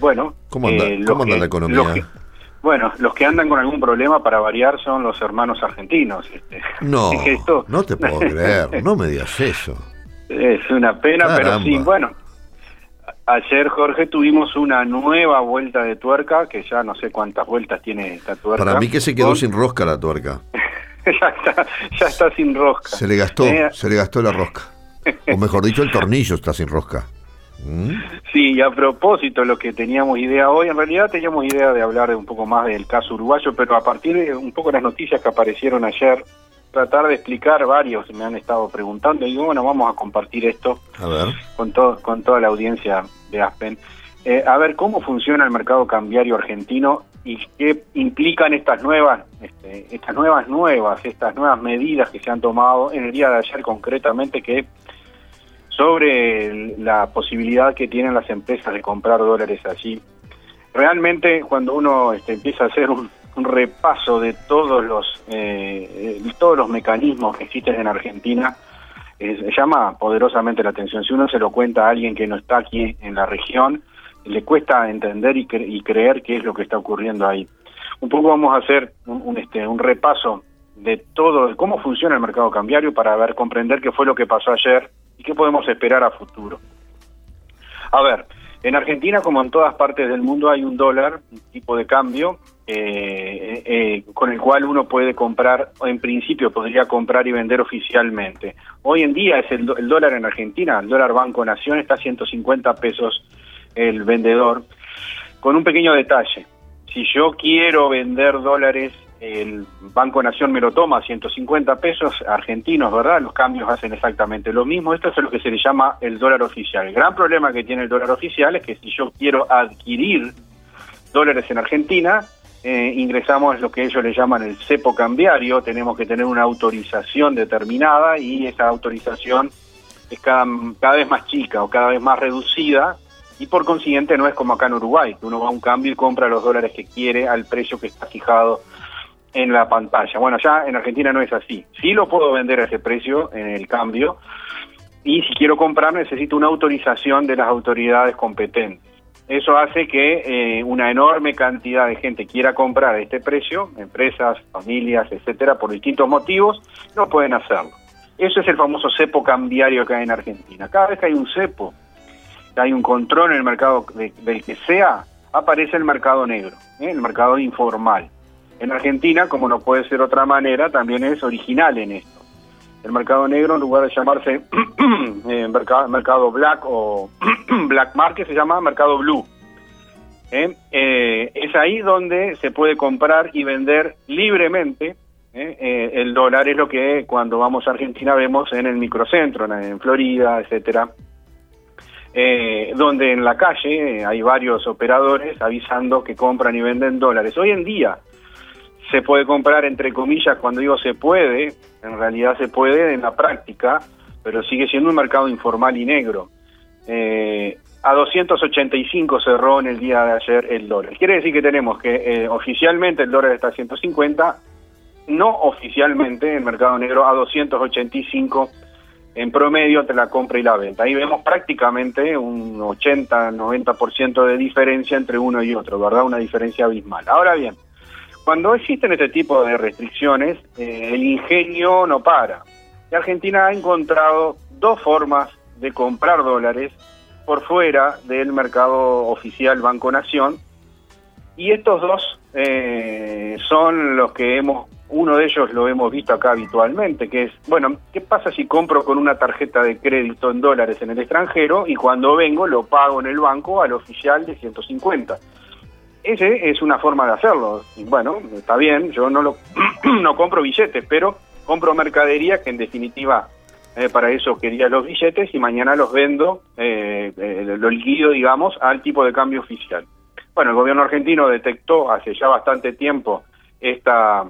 Bueno, ¿cómo anda, eh, ¿cómo anda que- la economía? los que- bueno, los que andan con algún problema para variar son los hermanos argentinos. este. No, Es que esto no te puedo creer, no me digas eso. es una pena, pero sí, bueno. Ayer, Jorge, tuvimos una nueva vuelta de tuerca, que ya no sé cuántas vueltas tiene esta tuerca. Para mí que se quedó Con- sin rosca la tuerca. ya, está, ya está sin rosca. Se le gastó, Eh, se le gastó la rosca. O mejor dicho, el tornillo está sin rosca. ¿Mm? Sí, y a propósito, lo que teníamos idea hoy, en realidad teníamos idea de hablar de un poco más del caso uruguayo, pero a partir de un poco las noticias que aparecieron ayer, tratar de explicar varios, me han estado preguntando, y digo, bueno, vamos a compartir esto A ver. con, todo, con toda la audiencia de Aspen. Eh, a ver cómo funciona el mercado cambiario argentino y qué implican estas nuevas, este, estas nuevas nuevas, estas nuevas medidas que se han tomado en el día de ayer concretamente que sobre la posibilidad que tienen las empresas de comprar dólares allí. Realmente cuando uno este, empieza a hacer un, repaso de todos los eh, todos los mecanismos que existen en Argentina, eh, llama poderosamente la atención. Si uno se lo cuenta a alguien que no está aquí en la región, le cuesta entender y, y creer qué es lo que está ocurriendo ahí. Un poco vamos a hacer un, un, este, un repaso de todo, de cómo funciona el mercado cambiario para ver, comprender qué fue lo que pasó ayer y qué podemos esperar a futuro. A ver, en Argentina, como en todas partes del mundo, hay un dólar, un tipo de cambio, eh, eh, con el cual uno puede comprar, en principio podría comprar y vender oficialmente. Hoy en día es el, el dólar en Argentina, el dólar Banco Nación está a 150 pesos el vendedor, con un pequeño detalle. Si yo quiero vender dólares, el Banco Nación me lo toma a 150 pesos argentinos, ¿verdad? Los cambios hacen exactamente lo mismo. Esto es lo que se le llama el dólar oficial. El gran problema que tiene el dólar oficial es que si yo quiero adquirir dólares en Argentina, eh, ingresamos lo que ellos le llaman el cepo cambiario, tenemos que tener una autorización determinada y esa autorización es cada, cada vez más chica o cada vez más reducida y por consiguiente no es como acá en Uruguay, que uno va a un cambio y compra los dólares que quiere al precio que está fijado en la pantalla. Bueno, ya en Argentina no es así. Sí lo puedo vender a ese precio en el cambio y si quiero comprar necesito una autorización de las autoridades competentes. Eso hace que eh, una enorme cantidad de gente quiera comprar a este precio, empresas, familias, etcétera, por distintos motivos, no pueden hacerlo. Eso es el famoso cepo cambiario que hay en Argentina. Cada vez que hay un cepo, hay un control en el mercado de- del que sea, aparece el mercado negro, ¿eh? el mercado informal. En Argentina, como no puede ser otra manera, también es original en esto. El mercado negro, en lugar de llamarse eh, mercado, mercado black o black market, se llama mercado blue. ¿Eh? Eh, es ahí donde se puede comprar y vender libremente. el dólar es lo que cuando vamos a Argentina vemos en el microcentro, en, Florida, etcétera, donde en la calle hay varios operadores avisando que compran y venden dólares. Hoy en día se puede comprar, entre comillas, cuando digo se puede, en realidad se puede en la práctica, pero sigue siendo un mercado informal y negro. Eh, a 285 cerró en el día de ayer el dólar. Quiere decir que tenemos que eh, oficialmente el dólar está a 150, no oficialmente el mercado negro a 285 en promedio entre la compra y la venta. Ahí vemos prácticamente un 80-90% de diferencia entre uno y otro, ¿verdad? Una diferencia abismal. Ahora bien, cuando existen este tipo de restricciones, eh, el ingenio no para. Y Argentina ha encontrado dos formas de comprar dólares por fuera del mercado oficial Banco Nación. Y estos dos eh, son los que hemos, uno de ellos lo hemos visto acá habitualmente, que es, bueno, ¿qué pasa si compro con una tarjeta de crédito en dólares en el extranjero y cuando vengo lo pago en el banco al oficial de 150? Ese es una forma de hacerlo. Y bueno, está bien, yo no lo no compro billetes, pero compro mercadería que en definitiva eh, para eso quería los billetes y mañana los vendo, eh, eh, lo liquido, digamos, al tipo de cambio oficial. Bueno, el gobierno argentino detectó hace ya bastante tiempo esta,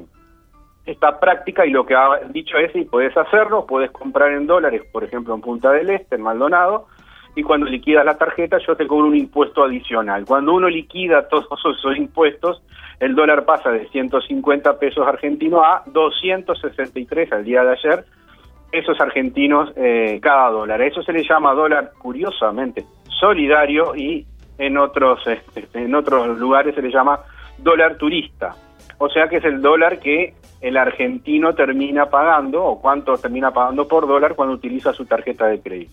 esta práctica y lo que ha dicho es, si puedes hacerlo, puedes comprar en dólares, por ejemplo, en Punta del Este, en Maldonado, y cuando liquidas la tarjeta yo te cobro un impuesto adicional. Cuando uno liquida todos esos impuestos, el dólar pasa de 150 pesos argentinos a 263 al día de ayer, pesos argentinos eh, cada dólar. Eso se le llama dólar, curiosamente, solidario y en otros, este, en otros lugares se le llama dólar turista. O sea que es el dólar que el argentino termina pagando o cuánto termina pagando por dólar cuando utiliza su tarjeta de crédito.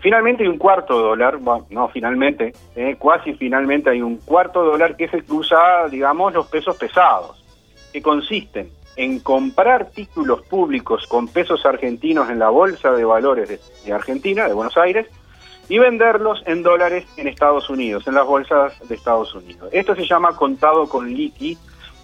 Finalmente hay un cuarto dólar, bueno, no finalmente, eh, casi finalmente hay un cuarto dólar que que usa, digamos, los pesos pesados, que consisten en comprar títulos públicos con pesos argentinos en la Bolsa de Valores de, Argentina, de Buenos Aires, y venderlos en dólares en Estados Unidos, en las bolsas de Estados Unidos. Esto se llama contado con liqui,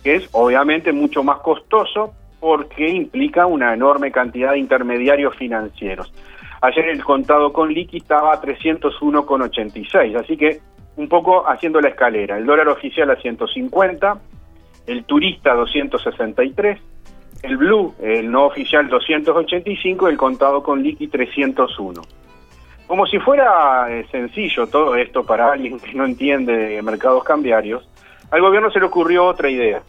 que es obviamente mucho más costoso porque implica una enorme cantidad de intermediarios financieros. Ayer el contado con liqui estaba a 301,86, así que un poco haciendo la escalera. El dólar oficial a 150, el turista 263, el blue, el no oficial 285, el contado con liqui 301. Como si fuera eh, sencillo todo esto para alguien que no entiende de mercados cambiarios, al gobierno se le ocurrió otra idea.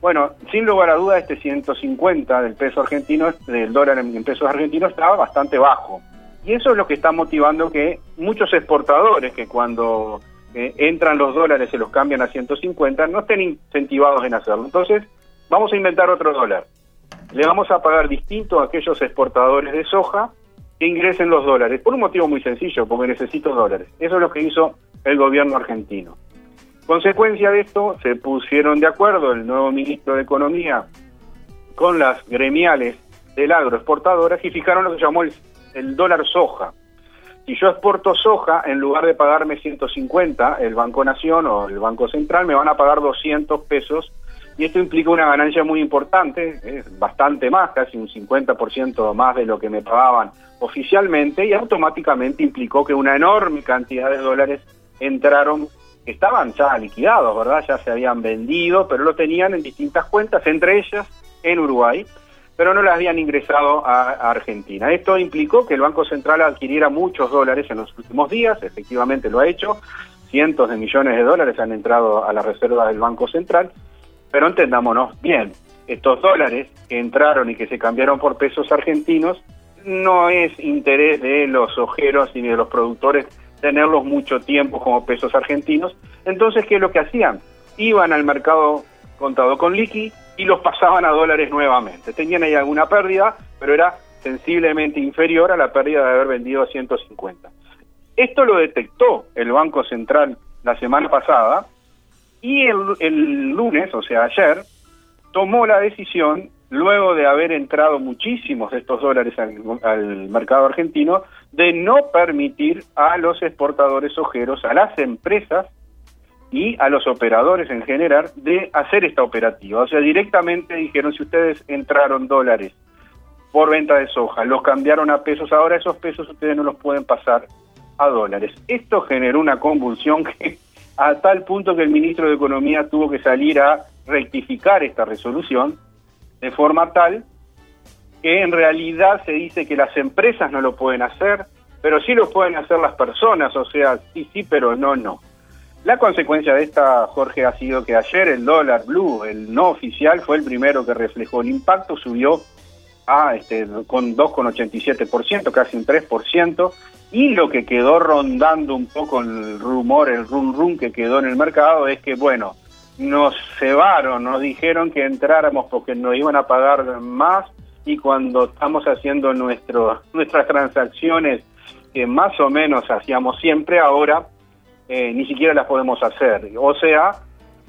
Bueno, sin lugar a duda, este 150 del peso argentino, del dólar en pesos argentinos, estaba bastante bajo. Y eso es lo que está motivando que muchos exportadores que cuando eh, entran los dólares se los cambian a 150 no estén incentivados en hacerlo. Entonces, vamos a inventar otro dólar. Le vamos a pagar distinto a aquellos exportadores de soja que ingresen los dólares, por un motivo muy sencillo, porque necesito dólares. Eso es lo que hizo el gobierno argentino. Consecuencia de esto, se pusieron de acuerdo el nuevo ministro de Economía con las gremiales del agroexportadoras y fijaron lo que llamó el, el dólar soja. Si yo exporto soja, en lugar de pagarme 150, el Banco Nación o el Banco Central me van a pagar 200 pesos y esto implica una ganancia muy importante, es bastante más, casi un 50% más de lo que me pagaban oficialmente y automáticamente implicó que una enorme cantidad de dólares entraron estaban ya liquidados, ¿verdad? Ya se habían vendido, pero lo tenían en distintas cuentas, entre ellas en Uruguay, pero no las habían ingresado a, Argentina. Esto implicó que el Banco Central adquiriera muchos dólares en los últimos días, efectivamente lo ha hecho, cientos de millones de dólares han entrado a la reserva del Banco Central, pero entendámonos bien, estos dólares que entraron y que se cambiaron por pesos argentinos no es interés de los ojeros ni de los productores tenerlos mucho tiempo como pesos argentinos. Entonces, ¿qué es lo que hacían? Iban al mercado contado con liqui y los pasaban a dólares nuevamente. Tenían ahí alguna pérdida, pero era sensiblemente inferior a la pérdida de haber vendido a 150. Esto lo detectó el Banco Central la semana pasada y el, el lunes, o sea, ayer, tomó la decisión luego de haber entrado muchísimos de estos dólares al, mercado argentino, de no permitir a los exportadores ojeros, a las empresas y a los operadores en general de hacer esta operativa. O sea, directamente dijeron, si ustedes entraron dólares por venta de soja, los cambiaron a pesos, ahora esos pesos ustedes no los pueden pasar a dólares. Esto generó una convulsión que a tal punto que el ministro de Economía tuvo que salir a rectificar esta resolución de forma tal que en realidad se dice que las empresas no lo pueden hacer, pero sí lo pueden hacer las personas, o sea, sí, sí, pero no, no. La consecuencia de esta, Jorge, ha sido que ayer el dólar blue, el no oficial, fue el primero que reflejó el impacto, subió a este, con 2,87%, casi un 3%, y lo que quedó rondando un poco el rumor, el rum rum que quedó en el mercado es que, bueno, nos cebaron, nos dijeron que entráramos porque nos iban a pagar más y cuando estamos haciendo nuestro, nuestras transacciones que más o menos hacíamos siempre, ahora eh, ni siquiera las podemos hacer. O sea,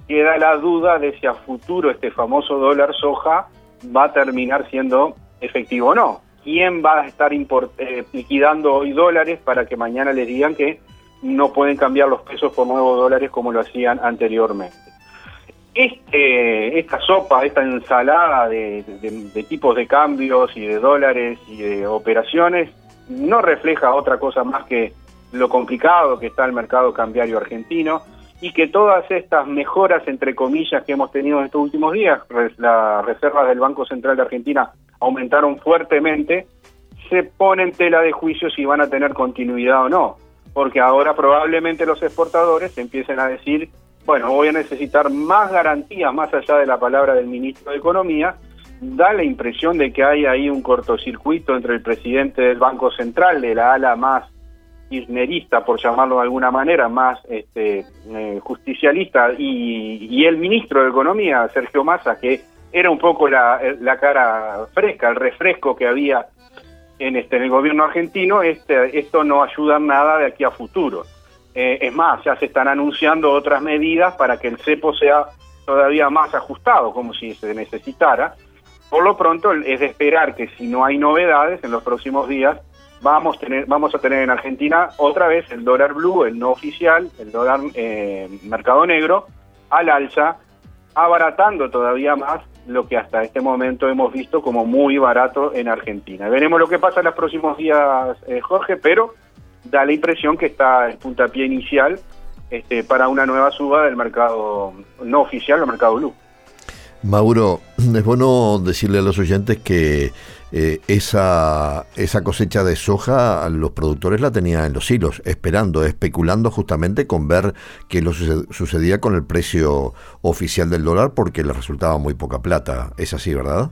queda la duda de si a futuro este famoso dólar soja va a terminar siendo efectivo o no. ¿Quién va a estar eh, liquidando hoy dólares para que mañana les digan que no pueden cambiar los pesos por nuevos dólares como lo hacían anteriormente? Este, esta sopa, esta ensalada de, tipos de cambios y de dólares y de operaciones no refleja otra cosa más que lo complicado que está el mercado cambiario argentino y que todas estas mejoras, entre comillas, que hemos tenido en estos últimos días, las reservas del Banco Central de Argentina aumentaron fuertemente, se pone en tela de juicio si van a tener continuidad o no, porque ahora probablemente los exportadores empiecen a decir bueno, voy a necesitar más garantías más allá de la palabra del ministro de Economía. Da la impresión de que hay ahí un cortocircuito entre el presidente del Banco Central, de la ala más kirchnerista, por llamarlo de alguna manera, más este, eh, justicialista, y, el ministro de Economía, Sergio Massa, que era un poco la, cara fresca, el refresco que había en, este, en el gobierno argentino, este, esto no ayuda nada de aquí a futuro. Eh, es más, ya se están anunciando otras medidas para que el cepo sea todavía más ajustado, como si se necesitara. Por lo pronto es de esperar que si no hay novedades en los próximos días, vamos, a tener en Argentina otra vez el dólar blue, el no oficial, el dólar eh, mercado negro, al alza, abaratando todavía más lo que hasta este momento hemos visto como muy barato en Argentina. Veremos lo que pasa en los próximos días, eh, Jorge, pero da la impresión que está el puntapié inicial este, para una nueva suba del mercado no oficial, el mercado blue. Mauro, es bueno decirle a los oyentes que eh, esa, esa cosecha de soja los productores la tenían en los hilos, esperando, especulando justamente con ver qué lo sucedía con el precio oficial del dólar porque les resultaba muy poca plata. Es así, ¿verdad?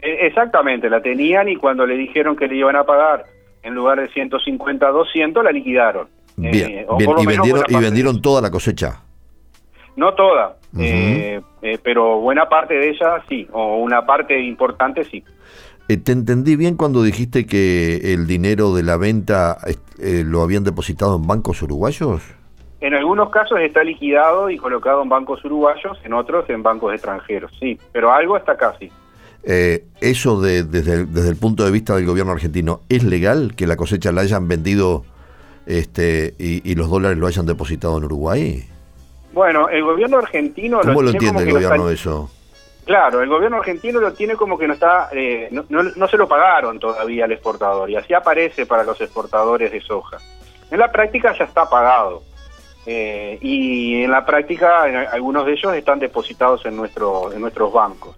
E, exactamente, la tenían y cuando le dijeron que le iban a pagar en lugar de 150 a 200 la liquidaron. Bien, eh, Y, vendieron, y vendieron toda la cosecha. No toda, eh, eh, pero buena parte de ella sí, o una parte importante sí. ¿Te entendí bien cuando dijiste que el dinero de la venta lo habían depositado en bancos uruguayos? En algunos casos está liquidado y colocado en bancos uruguayos, en otros en bancos extranjeros, sí, pero algo está casi. Eh, eso de, desde, el, desde, el, punto de vista del gobierno argentino, ¿es legal que la cosecha la hayan vendido este, y, los dólares lo hayan depositado en Uruguay? Bueno, el gobierno argentino... ¿Cómo lo, entiende el gobierno eso? Claro, el gobierno argentino lo tiene como que no está, eh, no, no, se lo pagaron todavía al exportador y así aparece para los exportadores de soja. En la práctica ya está pagado eh, y en la práctica algunos de ellos están depositados en nuestro, en nuestros bancos.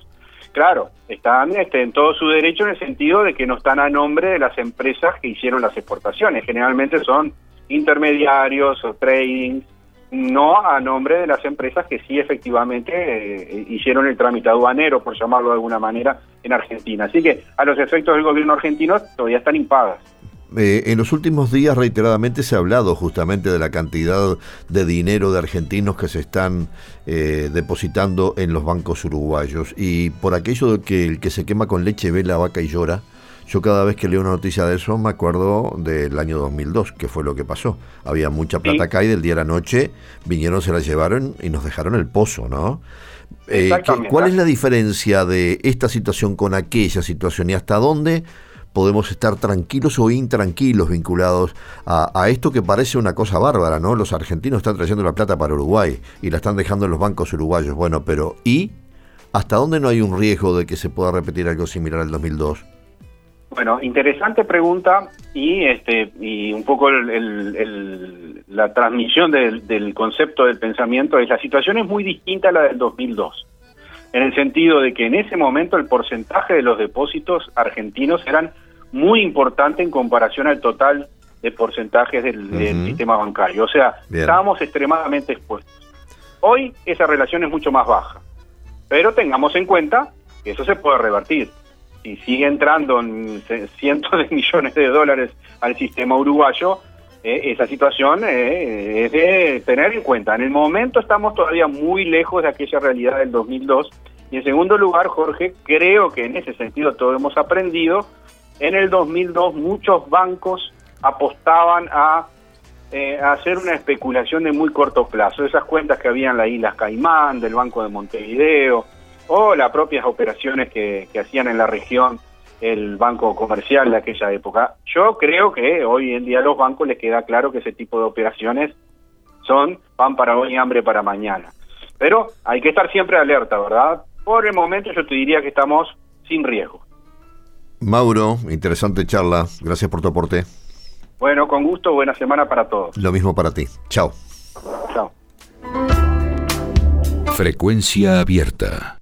Claro, están este, en todo su derecho en el sentido de que no están a nombre de las empresas que hicieron las exportaciones. Generalmente son intermediarios o trading, no a nombre de las empresas que sí efectivamente eh, hicieron el trámite aduanero, por llamarlo de alguna manera, en Argentina. Así que a los efectos del gobierno argentino todavía están impagas. Eh, en los últimos días reiteradamente se ha hablado justamente de la cantidad de dinero de argentinos que se están eh, depositando en los bancos uruguayos y por aquello de que el que se quema con leche ve la vaca y llora, yo cada vez que leo una noticia de eso me acuerdo del año 2002, que fue lo que pasó. Había mucha plata acá y del día a la noche vinieron, se la llevaron y nos dejaron el pozo, ¿no? Eh, ¿Cuál es la diferencia de esta situación con aquella situación y hasta dónde podemos estar tranquilos o intranquilos vinculados a, esto que parece una cosa bárbara, ¿no? Los argentinos están trayendo la plata para Uruguay y la están dejando en los bancos uruguayos. Bueno, pero ¿y hasta dónde no hay un riesgo de que se pueda repetir algo similar al 2002? Bueno, interesante pregunta y este y un poco la transmisión del, del concepto del pensamiento es la situación es muy distinta a la del 2002 en el sentido de que en ese momento el porcentaje de los depósitos argentinos eran muy importante en comparación al total de porcentajes del, sistema bancario. O sea, estábamos extremadamente expuestos. Hoy esa relación es mucho más baja, pero tengamos en cuenta que eso se puede revertir. Si sigue entrando cientos de millones de dólares al sistema uruguayo, eh, esa situación eh, es de tener en cuenta. En el momento estamos todavía muy lejos de aquella realidad del 2002. Y en segundo lugar, Jorge, creo que en ese sentido todo hemos aprendido. En el 2002 muchos bancos apostaban a, eh, hacer una especulación de muy corto plazo. Esas cuentas que había en las Islas Caimán, del Banco de Montevideo, o las propias operaciones que hacían en la región el banco comercial de aquella época. Yo creo que hoy en día a los bancos les queda claro que ese tipo de operaciones son pan para hoy y hambre para mañana. Pero hay que estar siempre alerta, ¿verdad? Por el momento yo te diría que estamos sin riesgo. Mauro, interesante charla. Gracias por tu aporte. Bueno, con gusto, buena semana para todos. Lo mismo para ti. Chao. Chao. Frecuencia abierta.